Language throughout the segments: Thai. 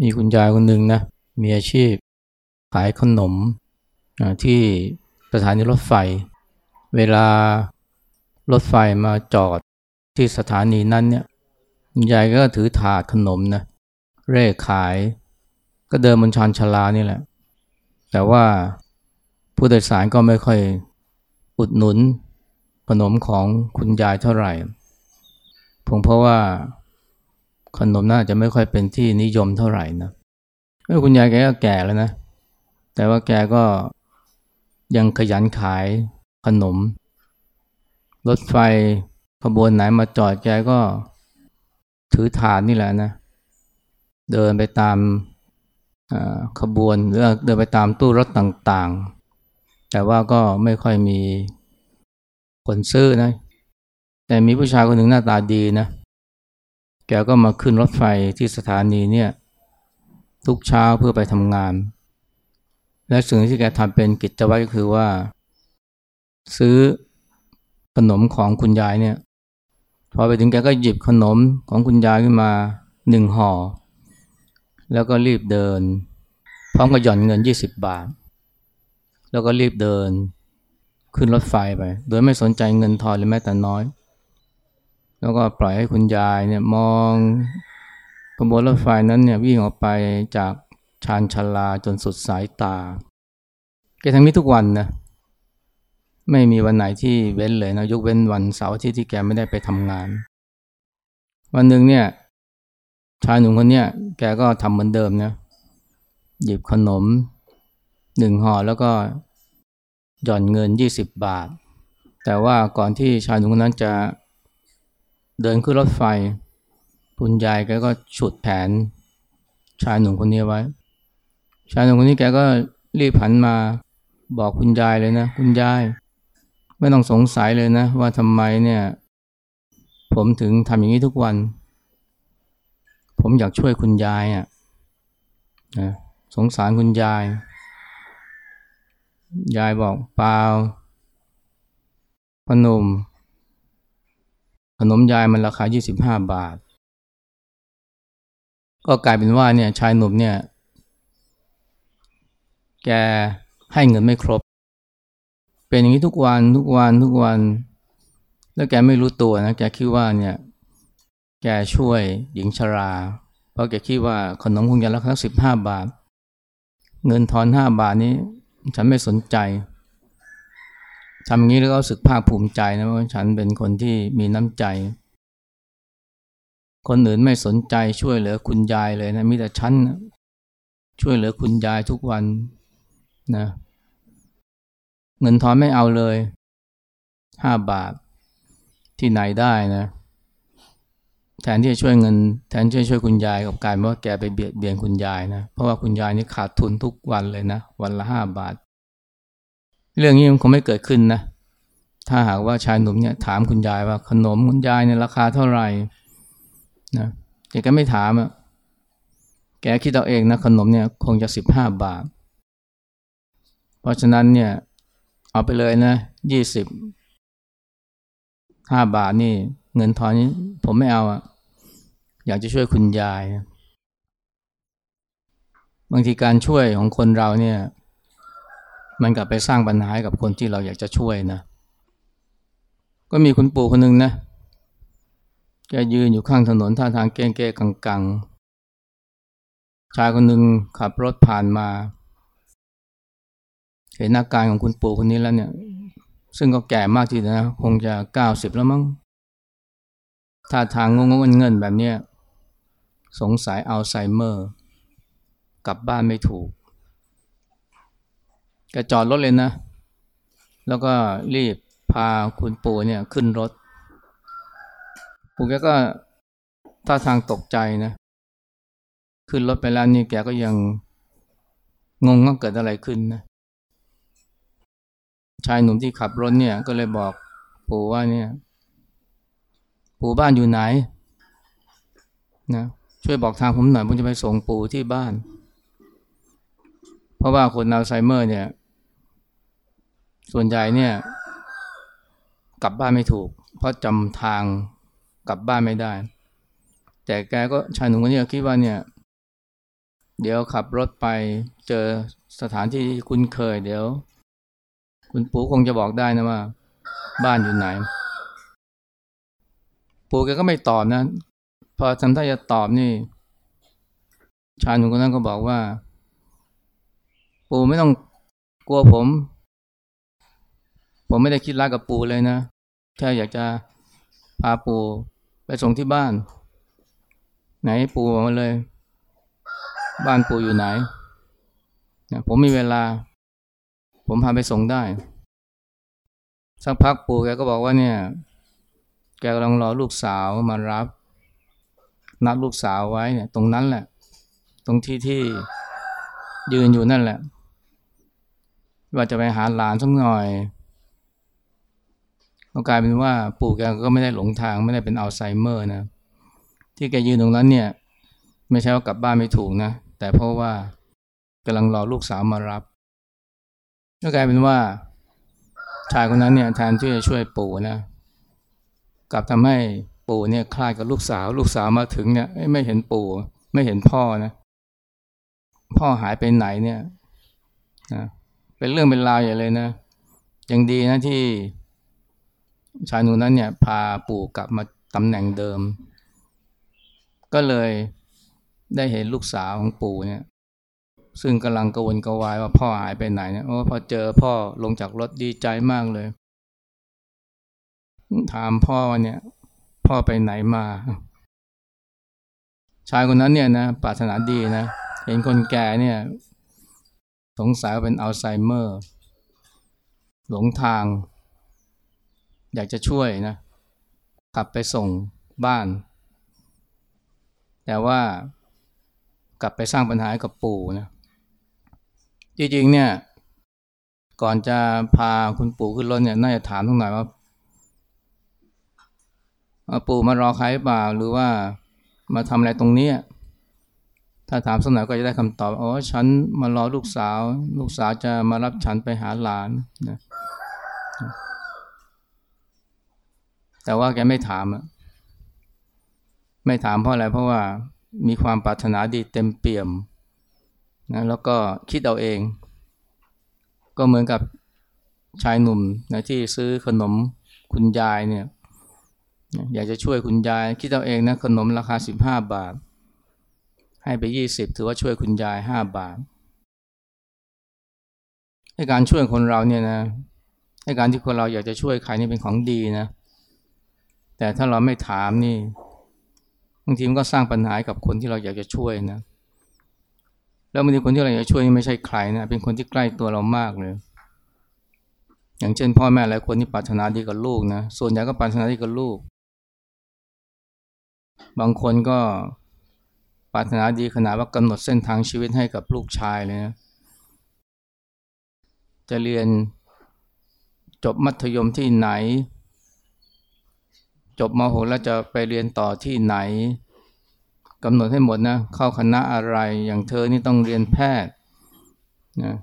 มีคุณยายคนหนึ่งนะมีอาชีพขายขนมที่สถานีรถไฟ เวลารถไฟมาจอดที่สถานีนั้นเนี่ยคุณยายก็ถือถาดขนมนะเร่ขาย ก็เดินบนชานชลานี่แหละ แต่ว่าผู้โดยสารก็ไม่ค่อยอุดหนุนขนมของคุณยายเท่าไหร่ผมเพราะว่า ขนมน่าจะไม่ค่อยเป็นที่นิยมเท่าไหร่นะแม่คุณยายแกก็แก่แล้วนะ แต่ว่าแกก็ยังขยันขายขนม รถไฟขบวนไหนมาจอดแกก็ถือถาดนี่แหละนะ เดินไปตามขบวนหรือเดินไปตามตู้รถต่างๆ แต่ว่าก็ไม่ค่อยมีคนซื้อนะ แต่มีผู้ชายคนหนึ่งหน้าตาดีนะ แกก็มาขึ้นรถไฟที่สถานีเนี่ยทุกเช้าเพื่อไปทำงาน และสิ่งที่แกทำเป็นกิจวัตรก็คือว่า ซื้อขนมของคุณยายเนี่ยพอไปถึงแกก็หยิบขนมของคุณยายขึ้นมาหนึ่งห่อ แล้วก็รีบเดิน พร้อมกับหย่อนเงิน 20 บาท แล้วก็รีบเดิน ขึ้นรถไฟไป โดยไม่สนใจเงินทอนเลยแม้แต่น้อย แล้วก็ปล่อยให้คุณยายเนี่ยมองขบวนรถไฟนั้นเนี่ยวิ่งออกไปจากชานชาลาจนสุดสายตาแกทำนี้ทุกวันนะไม่มีวันไหนที่เว้นเลยนะยกเว้นวันเสาร์ที่ที่แกไม่ได้ไปทำงาน วันหนึ่งเนี่ยชายหนุ่มคนเนี้ยแกก็ทำเหมือนเดิมนะหยิบขนมหนึ่งห่อแล้วก็หย่อนเงิน 20 บาท แต่ว่าก่อนที่ชายหนุ่มคนนั้นจะ เดินขึ้นรถไฟ คุณยายแกก็ฉุดแผน ชายหนุ่มคนนี้ไว้ ชายหนุ่มคนนี้แกก็รีบผันมาบอกคุณยายเลยนะ คุณยาย ไม่ต้องสงสัยเลยนะ ว่าทำไมเนี่ย ผมถึงทำอย่างนี้ทุกวัน ผมอยากช่วยคุณยายอะนะสงสารคุณยาย ยายบอกเปล่าขนม ขนมยายมันราคา 25 บาท ก็กลายเป็นว่าเนี่ยชายหนุ่มเนี่ย แกให้เงินไม่ครบ เป็นอย่างนี้ทุกวันทุกวันทุกวัน แล้วแกไม่รู้ตัวนะแกคิดว่าเนี่ย แกช่วยหญิงชรา เพราะแกคิดว่าขนมคงจะราคาสิบห้าบาท เงินทอนห้าบาทนี้ ฉันไม่สนใจ ทำอย่างนี้แล้วก็รู้สึกภาคภูมิใจนะว่าฉันเป็นคนที่มีน้ำใจ คนอื่นไม่สนใจช่วยเหลือคุณยายเลยนะมีแต่ฉันช่วยเหลือคุณยายทุกวันนะเงินทอนไม่เอาเลยห้าบาทที่ไหนได้นะแทนที่จะช่วยเงิน แทนที่จะช่วยคุณยายกับกายว่าแกไปเบียดเบียนคุณยายนะเพราะว่าคุณยายนี่ขาดทุนทุกวันเลยนะวันละห้าบาท เรื่องนี้มันคงไม่เกิดขึ้นนะ ถ้าหากว่าชายหนุ่มเนี่ยถามคุณยายว่าขนมคุณยายเนี่ยราคาเท่าไหร่นะแกก็ไม่ถามอะแกคิดเอาเองนะขนมเนี่ยคงจะสิบห้าบาท เพราะฉะนั้นเนี่ยเอาไปเลยนะยี่สิบห้าบาทนี่เงินทอนนี้ผมไม่เอาอะอยากจะช่วยคุณยาย บางทีการช่วยของคนเราเนี่ย มันกลับไปสร้างปัญหาให้กับคนที่เราอยากจะช่วยนะ ก็มีคุณปู่คนหนึ่งนะแกยืนอยู่ข้างถนนท่าทางเก้งเก้กังกังชายคนหนึ่งขับรถผ่านมา เห็นอาการของคุณปู่คนนี้แล้วเนี่ย ซึ่งก็แก่มากทีเดียวนะ คงจะเก้าสิบแล้วมั้งท่าทางงงงเงินแบบเนี้ยสงสัยอัลไซเมอร์ กลับบ้านไม่ถูก แกจอดรถเลยนะ แล้วก็รีบพาคุณปู่เนี่ยขึ้นรถ ปู่แกก็ท่าทางตกใจนะ ขึ้นรถไปแล้วนี่แกก็ยังงงว่าเกิดอะไรขึ้นนะ ชายหนุ่มที่ขับรถเนี่ยก็เลยบอกปู่ว่าเนี่ย ปู่บ้านอยู่ไหนนะช่วยบอกทางผมหน่อยผมจะไปส่งปู่ที่บ้าน เพราะว่าคนอัลไซเมอร์เนี่ย ส่วนใหญ่เนี่ยกลับบ้านไม่ถูก เพราะจำทางกลับบ้านไม่ได้ แต่แกก็ชายหนุ่มคนนี้คิดว่าเนี่ย เดี๋ยวขับรถไปเจอสถานที่คุ้นเคย เดี๋ยว คุณปู่คงจะบอกได้นะว่า บ้านอยู่ไหน ปู่แกก็ไม่ตอบนะ พอทำท่าจะตอบนี่ ชายหนุ่มคนนั้นก็บอกว่า ปู่ไม่ต้องกลัวผม ผมไม่ได้คิดร้ายกับปู่เลยนะ แค่อยากจะพาปู่ไปส่งที่บ้าน ไหนปู่บอกมาเลย บ้านปู่อยู่ไหนนะผมมีเวลา ผมพาไปส่งได้ สักพักปู่แกก็บอกว่าเนี่ย แกกำลังรอลูกสาวมารับ นัดลูกสาวไว้เนี่ย ตรงนั้นแหละ ตรงที่ที่ยืนอยู่นั่นแหละ ว่าจะไปหาหลานสักหน่อย ก็กลายเป็นว่าปู่แกก็ไม่ได้หลงทางไม่ได้เป็นอัลไซเมอร์นะ ที่แกยืนตรงนั้นเนี่ย ไม่ใช่ว่ากลับบ้านไม่ถูกนะ แต่เพราะว่ากำลังรอลูกสาวมารับ ก็กลายเป็นว่า ชายคนนั้นเนี่ยแทนที่จะช่วยปู่นะ กลับทำให้ปู่เนี่ยคลายกับลูกสาว ลูกสาวมาถึงเนี่ยไม่เห็นปู่ ไม่เห็นพ่อนะพ่อหายไปไหนเนี่ยนะเป็นเรื่องเป็นราวอย่างเลยนะยังดีนะที่ ชายหนุ่มนั้นเนี่ยพาปู่กลับมาตำแหน่งเดิม ก็เลยได้เห็นลูกสาวของปู่เนี่ย ซึ่งกำลังกวนกวายว่าพ่อหายไปไหนเนี่ยโอ้พอเจอพ่อลงจากรถดีใจมากเลย ถามพ่อว่าเนี่ย พ่อไปไหนมา ชายคนนั้นเนี่ยนะปรารถนาดีนะเห็นคนแก่เนี่ย สงสัยว่าเป็นอัลไซเมอร์ หลงทาง อยากจะช่วยนะกลับไปส่งบ้าน แต่ว่ากลับไปสร้างปัญหากับปู่นะจริงๆเนี่ยก่อนจะพาคุณปู่ขึ้นรถเนี่ยน่าจะถามทุกหน่อยว่าปู่มารอใครเปล่าหรือว่ามาทำอะไรตรงนี้ ถ้าถามสักหน่อยก็จะได้คำตอบอ๋อฉันมารอลูกสาว ลูกสาวจะมารับฉันไปหาหลานนะ แต่ว่าแกไม่ถามอะไม่ถามเพราะอะไรเพราะว่ามีความปรารถนาดีเต็มเปี่ยมนะแล้วก็คิดเอาเอง ก็เหมือนกับชายหนุ่มนะที่ซื้อขนมคุณยายเนี่ยอยากจะช่วยคุณยาย คิดเอาเองนะขนมราคาสิบห้าบาท ให้ไปยี่สิบถือว่าช่วยคุณยายห้าบาทให้การช่วยคนเราเนี่ยนะให้การที่คนเราอยากจะช่วยใครนี่เป็นของดีนะเแต่ถ้าเราไม่ถามนี่บางทีมันก็สร้างปัญหากับคนที่เราอยากจะช่วยนะ แล้วบางทีคนที่เราอยากจะช่วยนี่ไม่ใช่ใครนะ เป็นคนที่ใกล้ตัวเรามากเลย อย่างเช่น พ่อแม่หลายคนที่ปรารถนาดีกับลูกนะ ส่วนใหญ่ก็ปรารถนาดีกับลูก บางคนก็ปรารถนาดีขนาดว่ากำหนดเส้นทางชีวิตให้กับลูกชายเลยนะ จะเรียนจบมัธยมที่ไหน จบม .6 แล้วจะไปเรียนต่อที่ไหนกำหนดให้หมดนะ เข้าคณะอะไรอย่างเธอนี่ต้องเรียนแพทย์นะ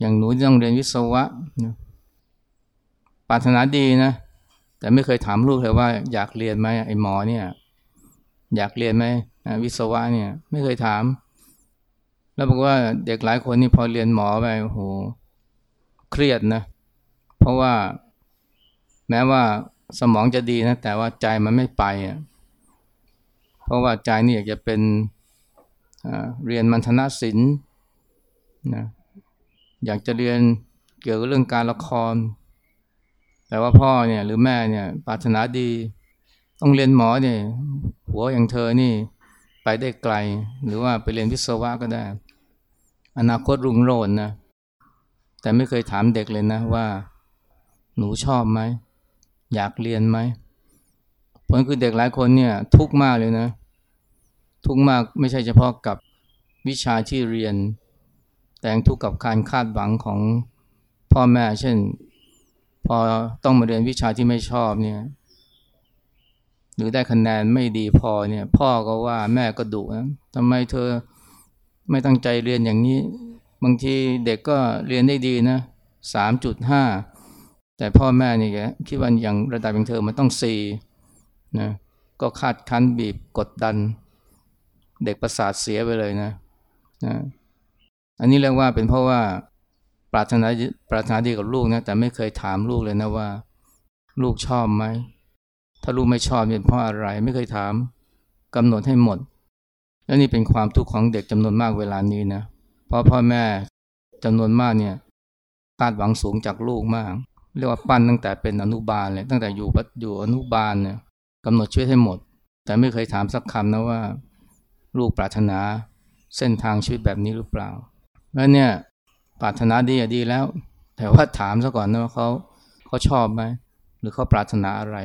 อย่างหนูต้องเรียนวิศวะนะปรารถนาดีนะ แต่ไม่เคยถามลูกเลยว่าอยากเรียนไหมไอ้หมอเนี่ยอยากเรียนไหมวิศวะเนี่ย ไม่เคยถาม แล้วบอกว่าเด็กหลายคนนี่พอเรียนหมอไปโอ้โหเครียดนะ เพราะว่าแม้ว่า สมองจะดีนะ แต่ว่าใจมันไม่ไปอะเพราะว่าใจนี่อยากจะเป็นเรียนมัณฑนศิลป์นะอยากจะเรียนเกี่ยวกับเรื่องการละคร แต่ว่าพ่อเนี่ยหรือแม่เนี่ยปรารถนาดี ต้องเรียนหมอเนี่ยหัวอย่างเธอนี่ไปได้ไกล หรือว่าไปเรียนวิศวะก็ได้ อนาคตรุ่งโรจน์นะแต่ไม่เคยถามเด็กเลยนะว่า หนูชอบไหม อยากเรียนไหมผลคือเด็กหลายคนเนี่ยทุกข์มากเลยนะ ทุกข์มากไม่ใช่เฉพาะกับวิชาที่เรียน แต่ทุกข์กับการคาดหวังของพ่อแม่ เช่น พอต้องมาเรียนวิชาที่ไม่ชอบเนี่ยหรือได้คะแนนไม่ดีพอเนี่ย พ่อก็ว่าแม่ก็ดุนะทำไมเธอไม่ตั้งใจเรียนอย่างนี้ บางทีเด็กก็เรียนได้ดีนะสามจุดห้า แต่พ่อแม่นี่แกคิดว่าอย่างระดับอย่างเธอมันต้องสี่นะก็คาดคั้นบีบกดดัน เด็กประสาทเสียไปเลยนะนะอันนี้เรียกว่าเป็นเพราะว่าปรารถนาปรารถนาดีกับลูกนะแต่ไม่เคยถามลูกเลยนะว่า ลูกชอบไหมถ้าลูกไม่ชอบเป็นเพราะอะไรไม่เคยถามกำหนดให้หมด แล้วนี่เป็นความทุกข์ของเด็กจำนวนมากเวลานี้นะเพราะพ่อแม่จำนวนมากเนี่ยคาดหวังสูงจากลูกมาก เรียกว่าปั้นตั้งแต่เป็นอนุบาลเลยตั้งแต่อยู่อยู่อนุบาลเนี่ยกำหนดชีวิตให้หมด แต่ไม่เคยถามสักคำนะว่า ลูกปรารถนาเส้นทางชีวิตแบบนี้หรือเปล่าแล้วเนี่ยปรารถนาดีอะดีแล้ว แต่ว่าถามซะก่อนนะว่าเขาเขาชอบไหมหรือเขาปรารถนาอะไร